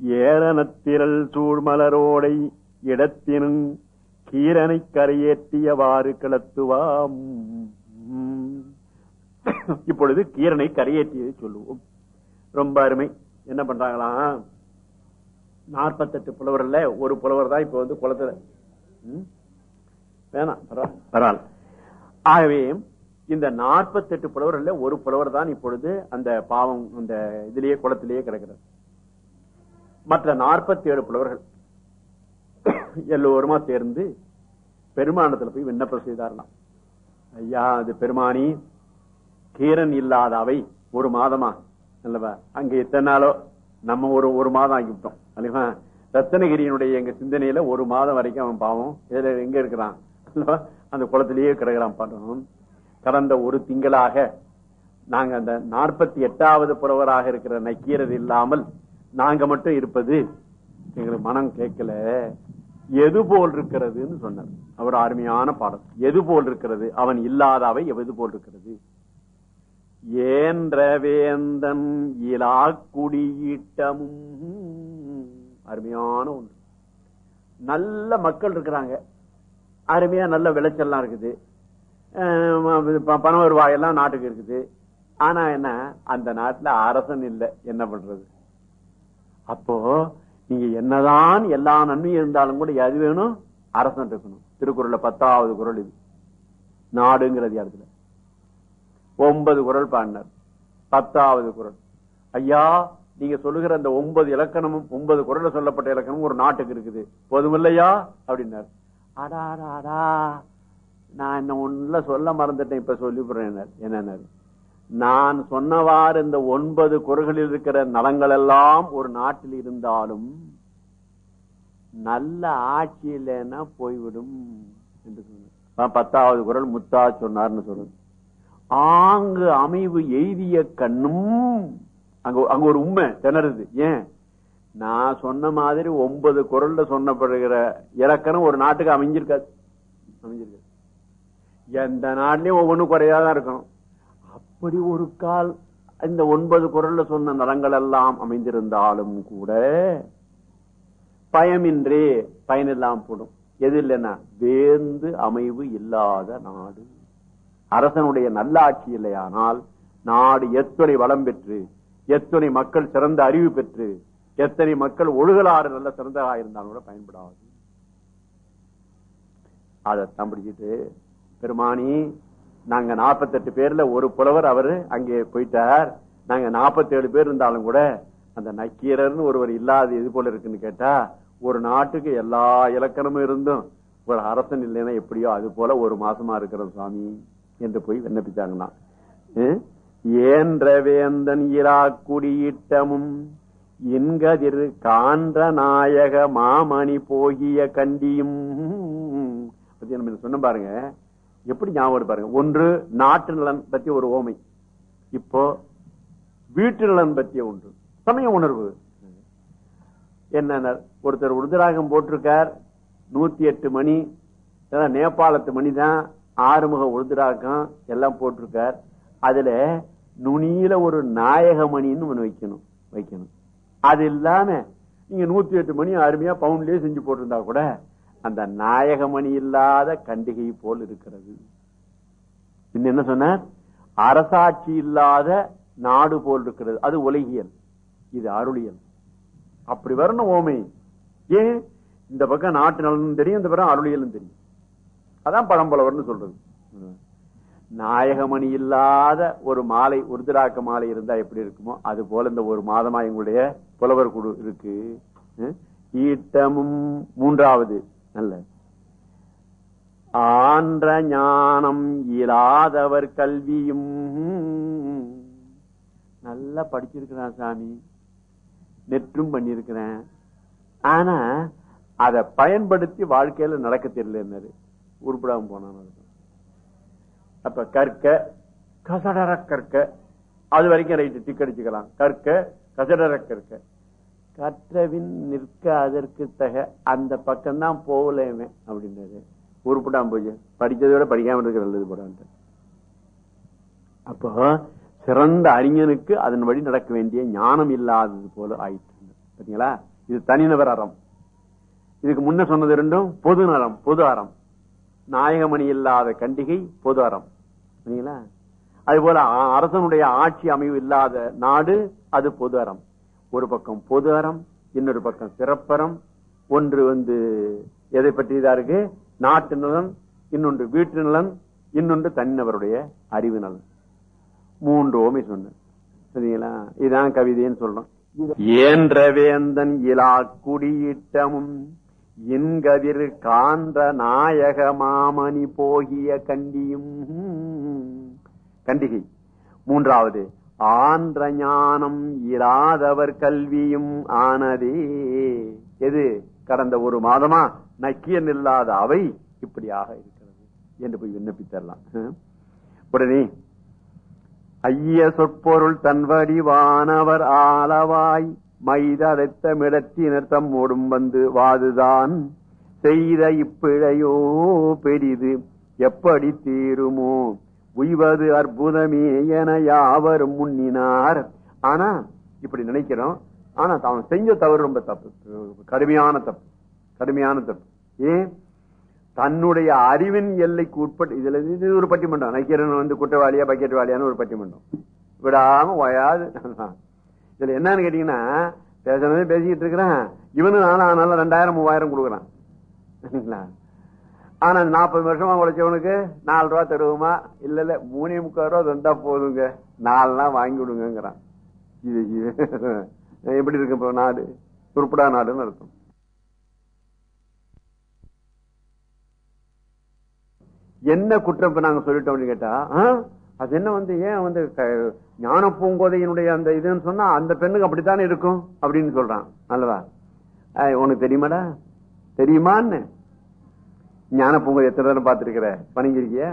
ஏரணத்திரல் சூழ்மலரோடை இடத்தினும் கீரனை கரையேற்றியவாறு கிளத்துவாம். இப்பொழுது கீரனை கரையேற்றியதை சொல்லுவோம். ரொம்ப அருமை. என்ன பண்றாங்களாம் நாற்பத்தெட்டு புலவர்ல ஒரு புலவர் தான் இப்ப வந்து குளத்துல. வேணாம் பரவாயில்ல, பரவாயில்ல. ஆகவே இந்த நாற்பத்தெட்டு புலவர்ல ஒரு புலவர் தான் இப்பொழுது அந்த பாவம் அந்த இதுலயே குளத்திலேயே கிடக்கிறது மற்ற நாற்பத்தி ஏழு புலவர்கள் எல்லோருமா சேர்ந்து பெருமானத்துல போய் விண்ணப்பம் செய்தாரலாம் ஐயா அது பெருமானி கீரன் இல்லாத அவை ஒரு மாதமா? அல்லவா? அங்க எத்தனை நாளோ நம்ம ஒரு ஒரு மாதம் ஆகிவிட்டோம் அல்லவா? ரத்தனகிரியினுடைய எங்க சிந்தனையில ஒரு மாதம் வரைக்கும் அவன் பாவம். இதுல எங்க இருக்கிறான்? அந்த குளத்திலேயே கிடக்கிறான் பாட்டோம் கடந்த ஒரு திங்களாக நாங்க அந்த நாற்பத்தி எட்டாவது புறவராக இருக்கிற நக்கீரர் இல்லாமல் நாங்க மட்டும் இருப்பது. எங்களுக்கு மனம் கேட்கல. எது போல் இருக்கிறதுன்னு சொன்னார். அவர் அருமையான பாடம் எது போல் இருக்கிறது? அவன் இல்லாதவை எது போல் இருக்கிறது? ஏன்ற வேந்தன் இலா குடியீட்டமும் அருமையான ஒன்று. நல்ல மக்கள் இருக்கிறாங்க. அருமையா நல்ல விளைச்சல்லாம் இருக்குது. ப- பண வருவாயெல்லாம் நாட்டுக்கு இருக்குது. ஆனா என்ன? அந்த நாட்டுல அரசன் இல்லை. என்ன பண்றது? அப்போ நீங்க என்னதான் எல்லா நன்மையும் இருந்தாலும் கூட எது வேணும்? அரசன் இருக்கணும். திருக்குறள்ல பத்தாவது குறள் இது. நாடுங்கிறது இடத்துல ஒன்பது குறள் பாடினார். பத்தாவது குறள் ஐயா நீங்க சொல்லுகிற அந்த ஒன்பது இலக்கணமும் ஒன்பது குறள்ல சொல்லப்பட்ட இலக்கணமும் ஒரு நாட்டுக்கு இருக்குது. போதுமில்லையா? அப்படின்னார். அடா அடா, அடா நான் என்ன ஒண்ணுல சொல்ல மறந்துட்டேன் இப்ப சொல்லி என்ன நான் சொன்னவாறு இந்த ஒன்பது குறள்களில் இருக்கிற நலங்கள் எல்லாம் ஒரு நாட்டில் இருந்தாலும் நல்ல ஆட்சி இல்லைன்னா போய்விடும் என்று சொன்னார். பத்தாவது குறள் முத்தா சொன்னார்னு சொல்றது ஆங்கு அமைவு எய்திய கண்ணும் அங்க அங்க ஒரு உண்மை திணறுது. ஏன்? நான் சொன்ன மாதிரி ஒன்பது குரல்ல சொன்னப்படுகிற இலக்கணம் ஒரு நாட்டுக்கு அமைஞ்சிருக்காது. அமைஞ்சிருக்காது. எந்த நாட்டிலையும் ஒவ்வொன்றும் குறையாதான் இருக்கணும். அப்படி ஒரு கால் இந்த ஒன்பது குரல்ல சொன்ன நலங்கள் எல்லாம் அமைந்திருந்தாலும் கூட பயமின்றி பயனில்லாம போடும். எது இல்லைன்னா வேந்து அமைவு இல்லாத நாடு. அரசனுடைய நல்லாட்சி இல்லையானால் நாடு எத்தனை வளம் பெற்று எத்தனை மக்கள் சிறந்த அறிவு பெற்று எத்தனை மக்கள் ஒழுகலாறு நல்ல சிறந்ததாக இருந்தாலும் கூட பயன்படாது. அதை தம்பிச்சுட்டு பெருமானி நாங்க 48 பேர்ல ஒரு புலவர் அவரு அங்கே போயிட்டார். நாங்க 47 பேர் இருந்தாலும் கூட அந்த நக்கீரர்னு ஒருவர் இல்லாத இது போல இருக்குன்னு கேட்டா ஒரு நாட்டுக்கு எல்லா இலக்கணமும் இருந்தும் ஒரு அரசன் இல்லைன்னா எப்படியோ அது போல ஒரு மாசமா இருக்கிற சுவாமி என்று போய் விண்ணப்பித்தாங்கன்னா ஏன்ற வேந்தன் இரா குடியிட்டமும் இன்கதிர் காண்ற நாயக மாமணி போகிய கண்டியும். சொன்ன பாருங்க. எப்படி ஞாபகம் பாருங்க. ஒன்று நாட்டு நலன் பற்றிய ஒரு ஓமை. இப்போ வீட்டு நலன் பற்றிய ஒன்று. சமய உணர்வு. என்ன ஒருத்தர் உருதராகம் போட்டிருக்கார். நூத்தி எட்டு மணி. நேபாளத்து மணி தான். ஆறுமுக உருதராகம் எல்லாம் போட்டிருக்கார். அதுல நுனியில ஒரு நாயக மணின்னு ஒண்ணு வைக்கணும். வைக்கணும். அது இல்லாம நீங்க நூத்தி எட்டு மணி அருமையா பவுண்ட்லயே செஞ்சு போட்டிருந்தா கூட அந்த நாயகமணி இல்லாத கண்டிகை போல் இருக்கிறது. என்ன சொன்னார்? அரசாட்சி இல்லாத நாடு போல் இருக்கிறது. அது உலகியல். இது அருளியல். அப்படி வரணும் ஓமை. ஏன்? இந்த பக்கம் நாட்டு நலனும் தெரியும் இந்த பக்கம் அருளியலும் தெரியும். அதான் பழம்பலவர்னு சொல்றது. நாயகமணி இல்லாத ஒரு மாலை உருதிராக்க மாலை இருந்தா எப்படி இருக்குமோ அது போல இந்த ஒரு மாதமா எங்களுடைய புலவர் குழு இருக்கு. ஈட்டமும் மூன்றாவது. நல்ல ஆன்ற ஞானம் இயலாதவர் கல்வியும். நல்லா படிச்சிருக்கிறான் சாமி. நெற்றும் பண்ணிருக்கிறேன் ஆனா அதை பயன்படுத்தி வாழ்க்கையில நடக்க தெரியல உருப்படாம போனான் அப்ப கற்க கசடர கற்க அது வரைக்கும் ரைட்டு டிக் அடிச்சுக்கலாம். கற்க கசடர கற்க. கற்றவின் நிற்க அதற்கு தக அந்த பக்கம் தான் அப்படின்றது உருப்பிடாம போச்சு படித்ததை விட படிக்காம இருக்கிற நல்லது போடான்ட்டு அப்போ சிறந்த அறிஞனுக்கு அதன் வழி நடக்க வேண்டிய ஞானம் இல்லாதது போல ஆயிட்டு சரிங்களா இது தனிநபர் அறம். இதுக்கு முன்ன சொன்னது ரெண்டும் பொது நலம் பொது அறம். நாயகமணி இல்லாத கண்டிகை பொது அறம். சரிங்களா அது போல அரசனுடைய ஆட்சி அமைவு இல்லாத நாடு அது பொது அறம். ஒரு பக்கம் பொது அறம் இன்னொரு பக்கம் சிறப்பறம். ஒன்று வந்து எதை பற்றியதா இருக்கு நாட்டு நலன் இன்னொன்று வீட்டு நலன் இன்னொன்று தனிநபருடைய அறிவு நலன். மூன்று ஓமை சொன்ன சரிங்களா? இதான் கவிதைன்னு சொல்றோம். ஏன்ற வேந்தன் இலா குடியிட்டமும் இன்கதிர் காந்த நாயக மாமணி போகிய கண்டியும். கண்டிகை. மூன்றாவது ஆன்ற ஞானம் இராதவர் கல்வியும் ஆனதே. எது? கடந்த ஒரு மாதமா நக்கியன் இல்லாத அவை இப்படியாக இருக்கிறது என்று போய் விண்ணப்பித்தரலாம். உடனே ஐய சொற்பொருள் தன்வடிவானவர் ஆளவாய் மைதடைத்த மிடத்தினர் தம்மோடும் வந்து வாதுதான். செய்த இப்பிழையோ பெரிது எப்படி தீருமோ? உய்வது அற்புதமே என யாவரும் முன்னினார். ஆனா இப்படி நினைக்கிறோம். ஆனா அவன் செஞ்ச தவறு ரொம்ப தப்பு. கடுமையான தப்பு. கடுமையான தப்பு. ஏன்? தன்னுடைய அறிவின் எல்லைக்கு உட்பட்டு இதுல இது ஒரு பட்டிமன்றம். நக்கீரன் வந்து குற்றவாளியா பக்கெட்வாளியான்னு ஒரு பட்டிமன்றம். விடாம ஓயாது இதுல என்னன்னு கேட்டீங்கன்னா பேசுறதே பேசிக்கிட்டு இருக்கிறேன். இவனு நானும் ஆனாலும் ரெண்டாயிரம் மூவாயிரம் கொடுக்குறான். சரிங்களா? ஆனா நாற்பது வருஷமா உழைச்சவனுக்கு நாலு ரூபா தருவோமா? இல்ல இல்ல மூணே முக்கால் ரூபா தந்தா போதுங்க. நாலுனா வாங்கி விடுங்கிறான் இது இது. எப்படி இருக்கு இப்போ நாடு? உருப்படா நாடுன்னு அர்த்தம். என்ன குற்றம் இப்ப நாங்க சொல்லிட்டோம் அப்படின்னு கேட்டா ஆ, அது என்ன வந்து ஏன் வந்து க- ஞான பூங்கோதையினுடைய அந்த இதுன்னு சொன்னா அந்த பெண்ணுக்கு அப்படித்தானே இருக்கும்? அப்படின்னு சொல்றான். அல்லவா? உனக்கு தெரியுமாடா? தெரியுமான்னு? ஞான பூங்கோதை எத்தனை தடவை பார்த்திருக்கிற? பணிஞ்சிருக்கிய?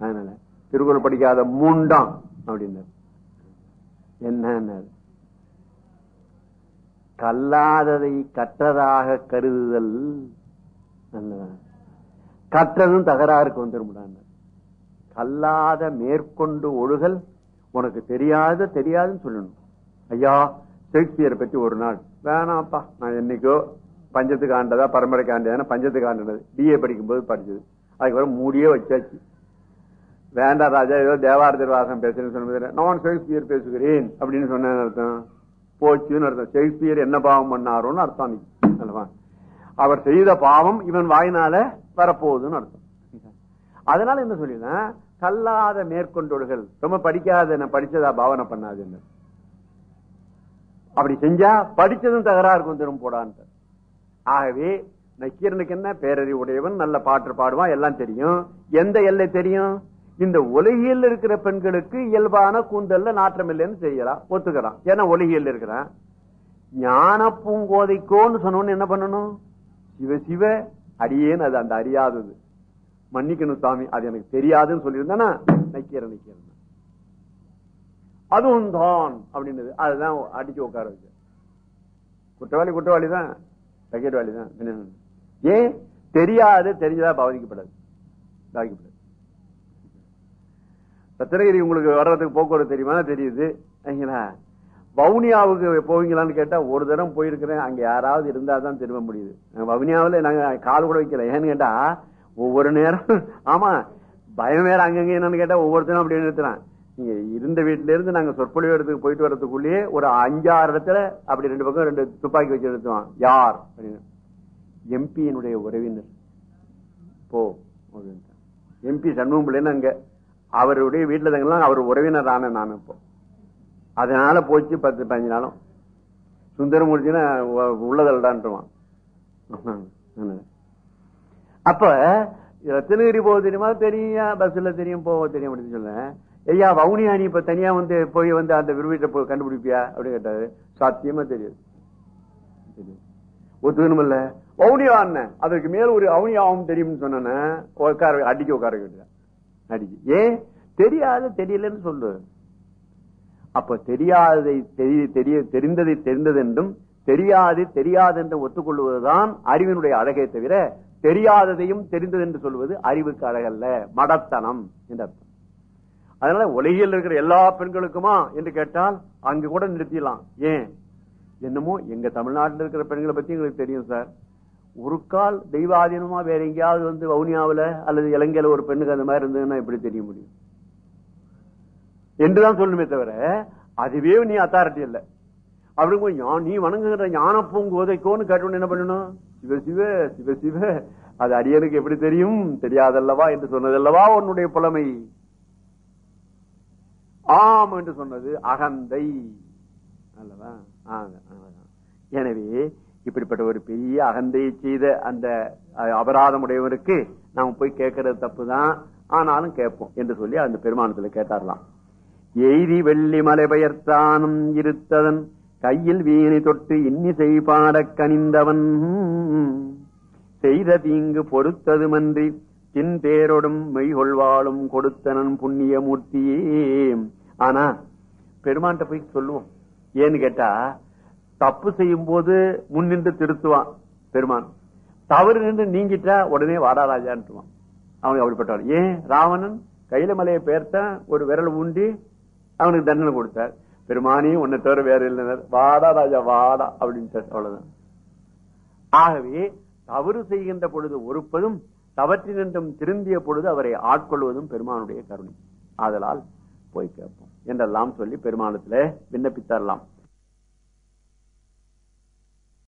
அதனால திருக்குறள் படிக்காத மூண்டாம் அப்படின்னார். என்ன கல்லாததை கற்றதாக கருதுதல் நல்லதா. கற்றதும் தகராறுக்கு வந்துடும் கல்லாத மேற்கொண்டு ஒழுகல் உனக்கு தெரியாத தெரியாதுன்னு சொல்லணும். ஐயா ஷேக்ஸ்பியரை பற்றி ஒரு நாள் வேணாம்ப்பா நான் என்னைக்கோ பஞ்சத்துக்கு ஆண்டதா பரம்பரைக்கு ஆண்டதா பஞ்சத்துக்கு ஆண்டது. பிஏ படிக்கும்போது படிச்சது. அதுக்கப்புறம் மூடியே வச்சாச்சு. வேண்டாம் ராஜா ஏதோ தேவார வாசம் பேசுறேன்னு சொன்னது நான் ஷேக்ஸ்பியர் பேசுகிறேன் அப்படின்னு சொன்ன அர்த்தம். போச்சுன்னு அர்த்தம். ஷேக்ஸ்பியர் என்ன பாவம் பண்ணாரோன்னு அர்த்தம் அல்லவா? அவர் செய்த பாவம் இவன் வாயினால வரப்போகுதுன்னு அர்த்தம். அதனால என்ன சொல்லினா கல்லாத மேற்கொண்டோடுகள். ரொம்ப படிக்காத நான் படிச்சதா பாவனை பண்ணாதுன்னு. அப்படி செஞ்சா படிச்சதும் தகரா இருக்கும் திரும்ப போடான்ட்டு ஆகவே நக்கீரனுக்கு என்ன? பேரறிவு உடையவன் நல்ல பாட்டு பாடுவான் எல்லாம் தெரியும். எந்த எல்லை தெரியும்? இந்த உலகியல் இருக்கிற பெண்களுக்கு இயல்பான கூந்தல்ல நாற்றம் இல்லைன்னு செய்யலாம் ஒத்துக்கிறான் ஏன்னா ஒலகியல் இருக்கிறான். ஞான பூங்கோதைக்கோன்னு சொன்னோன்னு என்ன பண்ணணும்? சிவ சிவ அடியேன்னு அது அந்த அறியாதது. மன்னிக்கணும் சாமி அது எனக்கு தெரியாதுன்னு சொல்லியிருந்தானா? நக்கீரன் நக்கீரன். அதுவும் தான் அப்படின்னது. அதுதான் அடிச்சு உட்கார வச்சு குற்றவாளி குற்றவாளி தான். பக்கெட்வாளி தான். ஏன்? தெரியாது தெரிஞ்சதா பாதிக்கப்படாது. பாதிக்கப்படாது. ரத்னகிரி உங்களுக்கு வர்றதுக்கு போக்குவரத்து தெரியுமா? தெரியுது. சரிங்களா வவுனியாவுக்கு போவீங்களான்னு கேட்டா ஒரு தரம் போயிருக்கிறேன். அங்க யாராவது இருந்தா தான் திரும்ப முடியுது. வவுனியாவில் நாங்க கால் கூட வைக்கல. ஏன்னு கேட்டா ஒவ்வொரு நேரம் ஆமா பயம் வேற அங்கங்க என்னன்னு கேட்டா ஒவ்வொருத்தரும் அப்படி நிறுத்துறான். இருந்த வீட்டுல இருந்து நாங்க சொற்பொழிவு இடத்துக்கு போயிட்டு வர்றதுக்குள்ளேயே ஒரு அஞ்சாறு இடத்துல அப்படி ரெண்டு பக்கம் ரெண்டு துப்பாக்கி வச்சு நிறுத்துவான். யார்? அப்படின்னு. எம்பியினுடைய உறவினர். போ எம்பி சண்முகம் பிள்ளைன்னு அங்க. அவருடைய வீட்டுல தங்கலாம் அவர் உறவினர் ஆன நான் இப்போ. அதனால போச்சு பத்து பதினஞ்சு நாளும். சுந்தரமூர்த்தினா உள்ளதல்டான்ட்டுவான் அப்ப ரத்தினகிரி போக தெரியுமா? தெரியும். பஸ்ல தெரியும்? போக தெரியும் அப்படின்னு சொல்ல ஐயா வவுனியானி நீ இப்ப தனியா வந்து போய் வந்து அந்த விரும்பிட்ட போய் கண்டுபிடிப்பியா? அப்படின்னு கேட்டாரு. சாத்தியமா தெரியாது. ஒத்துக்கணும் ஒத்துக்கணுமில்ல. வவுனியா அண்ணன் அதற்கு மேல ஒரு அவுனியாவும் தெரியும்னு சொன்னேன்னு உட்கார அடிக்க உட்கார கேட்டுதான் அடிக்கு. ஏன்? தெரியாது தெரியலன்னு சொல்லு. அப்ப தெரியாததை தெரிய தெரிய தெரிந்ததை தெரிந்தது என்றும் தெரியாது தெரியாது என்று ஒத்துக்கொள்வதுதான் அறிவினுடைய அழகை தவிர தெரியாததையும் தெரிந்தது என்று சொல்வது அறிவுக்கு அழகல்ல. மடத்தனம் என்று அதனால உலகில் இருக்கிற எல்லா பெண்களுக்குமா என்று கேட்டால் அங்கு கூட நிறுத்திடலாம். ஏன்? என்னமோ எங்க தமிழ்நாட்டில் இருக்கிற பெண்களை பத்தி எங்களுக்கு தெரியும் சார். ஒரு கால் தெய்வாதீனமா வேற எங்கேயாவது வந்து வவுனியாவில் அல்லது இலங்கையில ஒரு பெண்ணுக்கு அந்த மாதிரி இருந்ததுன்னா எப்படி தெரிய முடியும்? என்றுதான் சொல்லணுமே தவிர அதுவே நீ அத்தாரிட்டி இல்ல அப்படிங்க நீ வணங்குகிற ஞான பூங்கோதைக்கோன்னு கேட்டோன்னு என்ன பண்ணணும்? சிவ சிவ சிவ சிவ. அது அடியனுக்கு எப்படி தெரியும்? தெரியாதல்லவா என்று சொன்னதல்லவா உன்னுடைய புலமை? ஆம் என்று சொன்னது அகந்தை. அல்லவா? எனவே இப்படிப்பட்ட ஒரு பெரிய அகந்தையை செய்த அந்த அபராதம் அபராதமுடையவருக்கு நாம் போய் கேட்கறது தப்புதான். ஆனாலும் கேட்போம் என்று சொல்லி அந்த பெருமானத்துல கேட்டாரலாம். எய்தி வெள்ளி மலை பெயர்த்தானும் இருத்ததன் கையில் வீணை தொட்டு இன்னிசை பாடக் கனிந்தவன். செய்த தீங்கு பொறுத்ததுமன்றி தின் பேரொடும் மெய்கொள்வாளும் கொடுத்தனன் புண்ணிய மூர்த்தியே ஆனா பெருமான்கிட்ட போய் சொல்லுவோம். ஏன்னு கேட்டா தப்பு செய்யும் போது முன்னின்று திருத்துவான் பெருமான். தவறு நின்று நீங்கிட்டா உடனே வாடா ராஜான்ட்டுவான் அவனுக்கு அப்படிப்பட்டவன். ஏன்? ராவணன் கையில மலையை பெயர்த்தான் ஒரு விரல் ஊண்டி அவனுக்கு தண்டனை கொடுத்தார். பெருமானியும் உன்னை தவிர வேற இல்லைனர் வாடா ராஜா வாடா அப்படின்ட்டு அவ்வளவுதான். ஆகவே தவறு செய்கின்ற பொழுது ஒருப்பதும் தவற்றினின்றும் திருந்திய பொழுது அவரை ஆட்கொள்வதும் பெருமானுடைய கருணை. ஆதலால் போய் கேட்போம். என்றெல்லாம் சொல்லி பெருமானத்துல விண்ணப்பித்தரலாம்.